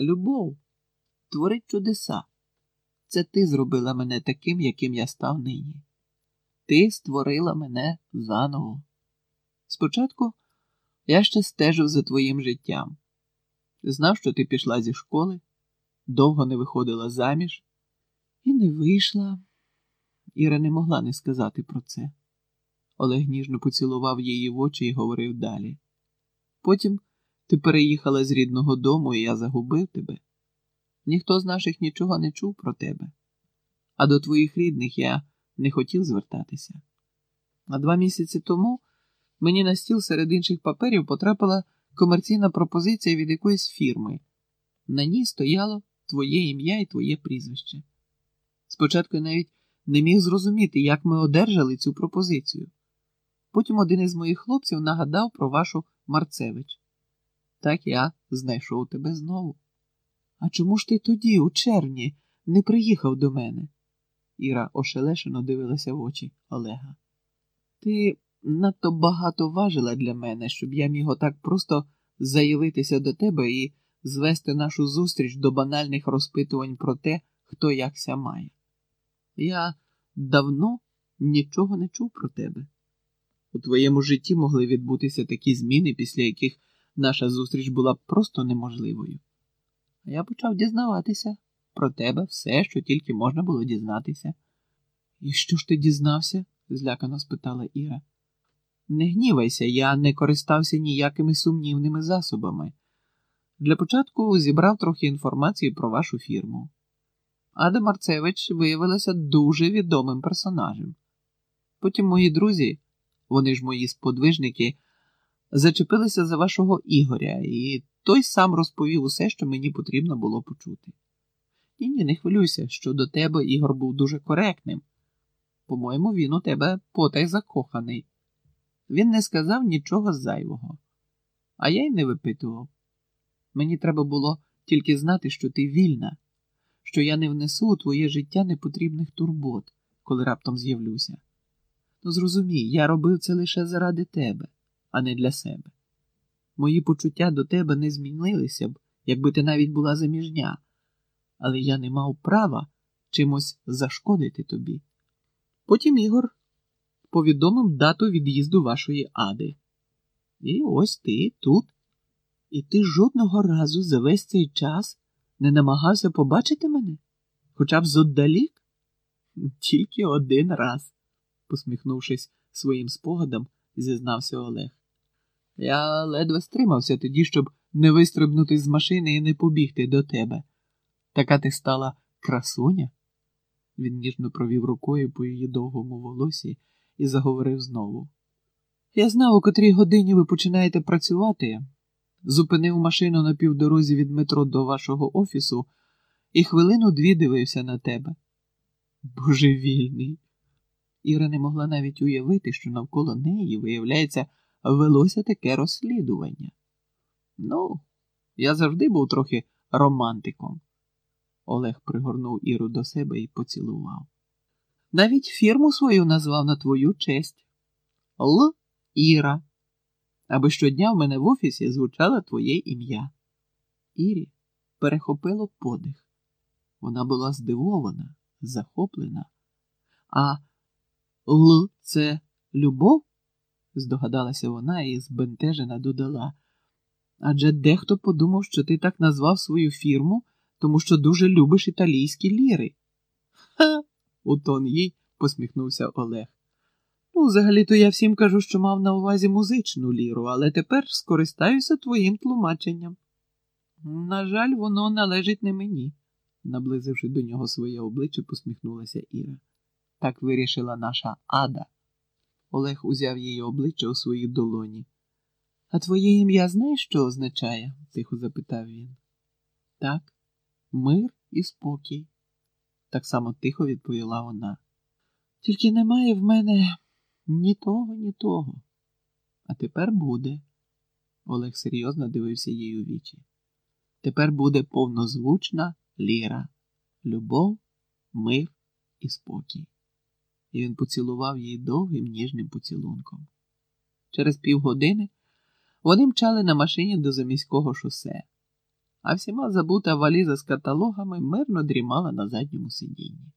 Любов творить чудеса. Це ти зробила мене таким, яким я став нині. Ти створила мене заново. Спочатку я ще стежив за твоїм життям. Знав, що ти пішла зі школи, довго не виходила заміж і не вийшла. Іра не могла не сказати про це. Олег ніжно поцілував її в очі і говорив далі. Потім ти переїхала з рідного дому, і я загубив тебе. Ніхто з наших нічого не чув про тебе, а до твоїх рідних я не хотів звертатися. А два місяці тому мені на стіл серед інших паперів потрапила комерційна пропозиція від якоїсь фірми. На ній стояло твоє ім'я і твоє прізвище. Спочатку я навіть не міг зрозуміти, як ми одержали цю пропозицію. Потім один із моїх хлопців нагадав про вашу Марцевич. Так я знайшов тебе знову. А чому ж ти тоді, у червні, не приїхав до мене? Іра ошелешено дивилася в очі Олега. Ти надто багато важила для мене, щоб я міг отак просто заявитися до тебе і звести нашу зустріч до банальних розпитувань про те, хто якся має. Я давно нічого не чув про тебе. У твоєму житті могли відбутися такі зміни, після яких наша зустріч була просто неможливою. А я почав дізнаватися про тебе все, що тільки можна було дізнатися. І що ж ти дізнався? злякано спитала Іра. Не гнівайся, я не користався ніякими сумнівними засобами. Для початку зібрав трохи інформації про вашу фірму. Ада Марцевич виявилася дуже відомим персонажем. Потім мої друзі, вони ж мої сподвижники, зачепилися за вашого Ігоря, і той сам розповів усе, що мені потрібно було почути. Ні, ні, не хвилюйся, що до тебе Ігор був дуже коректним. По-моєму, він у тебе потай закоханий. Він не сказав нічого зайвого, а я й не випитував. Мені треба було тільки знати, що ти вільна, що я не внесу у твоє життя непотрібних турбот, коли раптом з'явлюся. Ну, зрозумій, я робив це лише заради тебе, а не для себе. Мої почуття до тебе не змінилися б, якби ти навіть була заміжня, але я не мав права чимось зашкодити тобі. Потім Ігор повідомив дату від'їзду вашої ади. І ось ти тут. І ти жодного разу за весь цей час не намагався побачити мене? Хоча б зодалік? Тільки один раз, посміхнувшись своїм спогадом, зізнався Олег. Я ледве стримався тоді, щоб не вистрибнути з машини і не побігти до тебе. Така ти стала красуня. Він ніжно провів рукою по її довгому волосі і заговорив знову. Я знав, у котрій годині ви починаєте працювати. Зупинив машину на півдорозі від метро до вашого офісу і хвилину дві дивився на тебе. Божевільний. Іра не могла навіть уявити, що навколо неї, виявляється, велося таке розслідування. Ну, я завжди був трохи романтиком. Олег пригорнув Іру до себе і поцілував. Навіть фірму свою назвав на твою честь Л. Іра, аби щодня в мене в офісі звучало твоє ім'я. Ірі перехопило подих. Вона була здивована, захоплена. А Л це любов? Здогадалася вона і збентежена додала. Адже дехто подумав, що ти так назвав свою фірму, тому що дуже любиш італійські ліри. Ха. у тон їй посміхнувся Олег. Ну, взагалі-то я всім кажу, що мав на увазі музичну ліру, але тепер скористаюся твоїм тлумаченням. На жаль, воно належить не мені, наблизивши до нього своє обличчя, посміхнулася Іра. Так вирішила наша ада. Олег узяв її обличчя у своїй долоні. А твоє ім'я знаєш, що означає? тихо запитав він. Так, мир і спокій, так само тихо відповіла вона. Тільки немає в мене ні того, ні того. А тепер буде. Олег серйозно дивився їй у вічі. Тепер буде повнозвучна ліра, любов, мир і спокій і він поцілував її довгим ніжним поцілунком. Через півгодини вони мчали на машині до заміського шосе. а всіма забута валіза з каталогами мирно дрімала на задньому сидінні.